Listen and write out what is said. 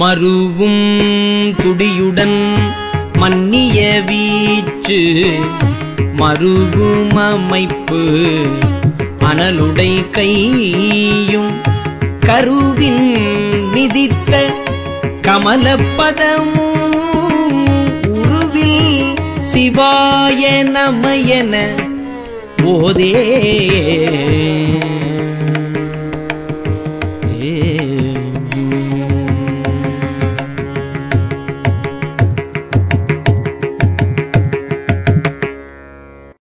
மருவும் துடியுடன் மன்னிய வீச்சு மருவும் அமைப்பு அனலுடை கையும் கருவின் மிதித்த கமலப்பதமும் உருவில் சிவாய நமயன ஓதே.